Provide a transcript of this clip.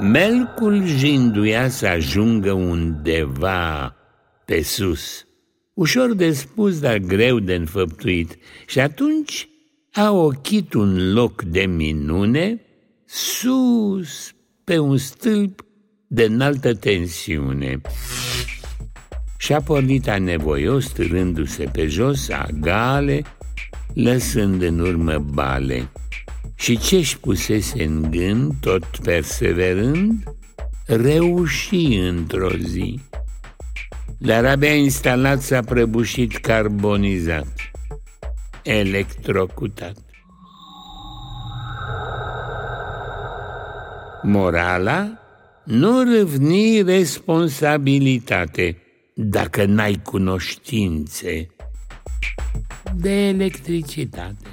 Melcul jinduia să ajungă undeva pe sus. Ușor de spus, dar greu de înfăptuit. Și atunci a ochit un loc de minune sus pe un stâlp de înaltă tensiune. Și-a pornit anevoios, târându-se pe jos, agale, lăsând în urmă bale. Și ce-și pusese în gând, tot perseverând, reuși într-o zi. Dar abia instalat s-a prăbușit carbonizat, electrocutat. Morala? Nu râvni responsabilitate dacă n-ai cunoștințe de electricitate.